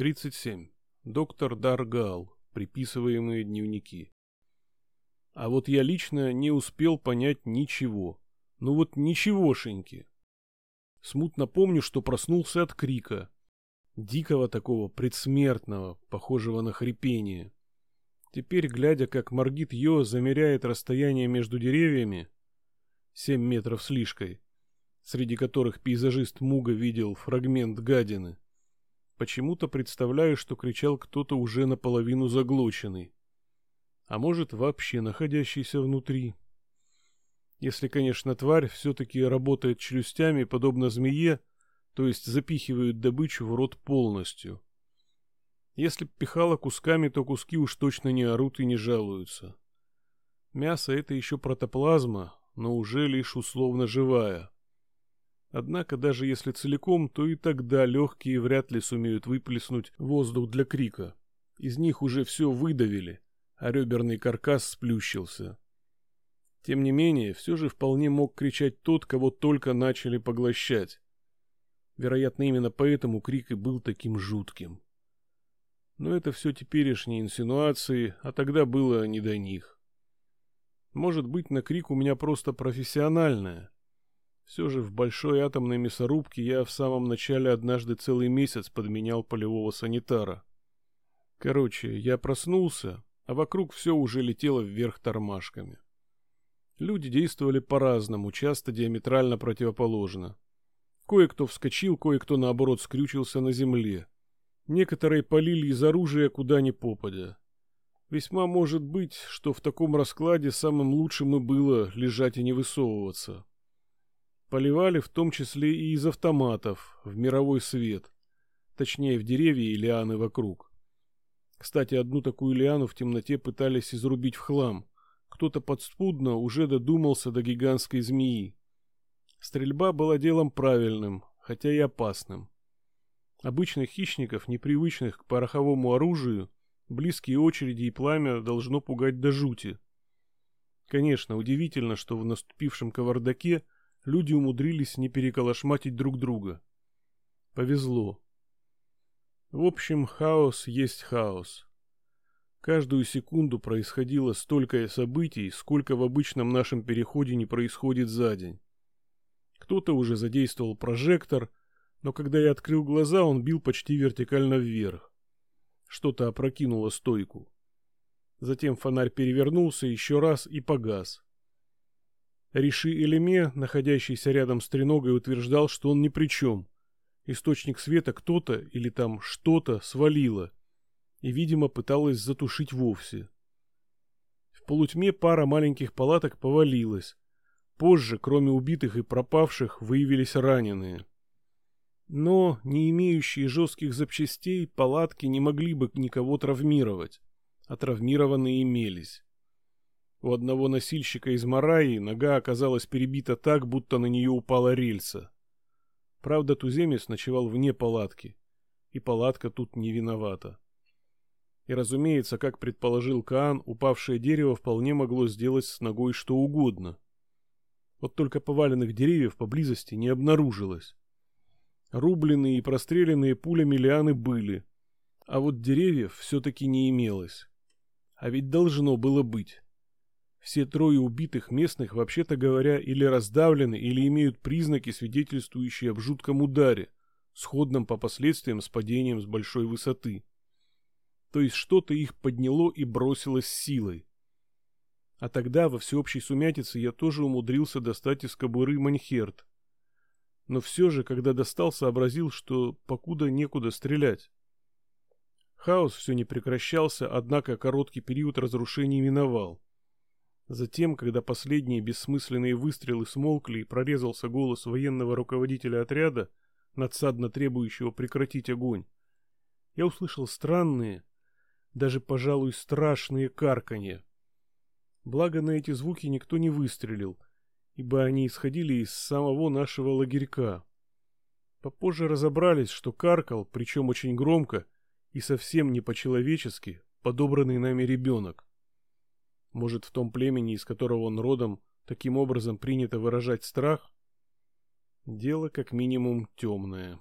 37. Доктор Даргал. Приписываемые дневники. А вот я лично не успел понять ничего. Ну вот ничегошеньки. Смутно помню, что проснулся от крика. Дикого такого, предсмертного, похожего на хрипение. Теперь, глядя, как Маргит Йо замеряет расстояние между деревьями, семь метров с лишкой, среди которых пейзажист Муга видел фрагмент гадины, почему-то представляю, что кричал кто-то уже наполовину заглоченный. А может, вообще находящийся внутри. Если, конечно, тварь все-таки работает челюстями, подобно змее, то есть запихивают добычу в рот полностью. Если пихала кусками, то куски уж точно не орут и не жалуются. Мясо — это еще протоплазма, но уже лишь условно живая. Однако даже если целиком, то и тогда легкие вряд ли сумеют выплеснуть воздух для крика. Из них уже все выдавили, а реберный каркас сплющился. Тем не менее, все же вполне мог кричать тот, кого только начали поглощать. Вероятно, именно поэтому крик и был таким жутким. Но это все теперешние инсинуации, а тогда было не до них. Может быть, на крик у меня просто профессиональная. Все же в большой атомной мясорубке я в самом начале однажды целый месяц подменял полевого санитара. Короче, я проснулся, а вокруг все уже летело вверх тормашками. Люди действовали по-разному, часто диаметрально противоположно. Кое-кто вскочил, кое-кто, наоборот, скрючился на земле. Некоторые полили из оружия куда ни попадя. Весьма может быть, что в таком раскладе самым лучшим и было лежать и не высовываться. Поливали в том числе и из автоматов, в мировой свет. Точнее, в деревья и лианы вокруг. Кстати, одну такую лиану в темноте пытались изрубить в хлам. Кто-то подспудно уже додумался до гигантской змеи. Стрельба была делом правильным, хотя и опасным. Обычных хищников, непривычных к пороховому оружию, Близкие очереди и пламя должно пугать до жути. Конечно, удивительно, что в наступившем кавардаке люди умудрились не переколошматить друг друга. Повезло. В общем, хаос есть хаос. Каждую секунду происходило столько событий, сколько в обычном нашем переходе не происходит за день. Кто-то уже задействовал прожектор, но когда я открыл глаза, он бил почти вертикально вверх. Что-то опрокинуло стойку. Затем фонарь перевернулся еще раз и погас. Риши Элеме, находящийся рядом с треногой, утверждал, что он ни при чем. Источник света кто-то или там что-то свалило и, видимо, пыталась затушить вовсе. В полутьме пара маленьких палаток повалилась. Позже, кроме убитых и пропавших, выявились раненые. Но, не имеющие жестких запчастей, палатки не могли бы никого травмировать, а травмированные имелись. У одного носильщика из Мараи нога оказалась перебита так, будто на нее упала рельса. Правда, туземец ночевал вне палатки, и палатка тут не виновата. И, разумеется, как предположил Каан, упавшее дерево вполне могло сделать с ногой что угодно. Вот только поваленных деревьев поблизости не обнаружилось. Рубленные и простреленные пулями лианы были, а вот деревьев все-таки не имелось. А ведь должно было быть. Все трое убитых местных, вообще-то говоря, или раздавлены, или имеют признаки, свидетельствующие об жутком ударе, сходном по последствиям с падением с большой высоты. То есть что-то их подняло и бросилось силой. А тогда во всеобщей сумятице я тоже умудрился достать из кобуры манхерт, но все же, когда достал, сообразил, что покуда некуда стрелять. Хаос все не прекращался, однако короткий период разрушений миновал. Затем, когда последние бессмысленные выстрелы смолкли и прорезался голос военного руководителя отряда, надсадно требующего прекратить огонь, я услышал странные, даже, пожалуй, страшные карканье. Благо на эти звуки никто не выстрелил — ибо они исходили из самого нашего лагерька. Попозже разобрались, что каркал, причем очень громко и совсем не по-человечески, подобранный нами ребенок. Может, в том племени, из которого он родом, таким образом принято выражать страх? Дело как минимум темное.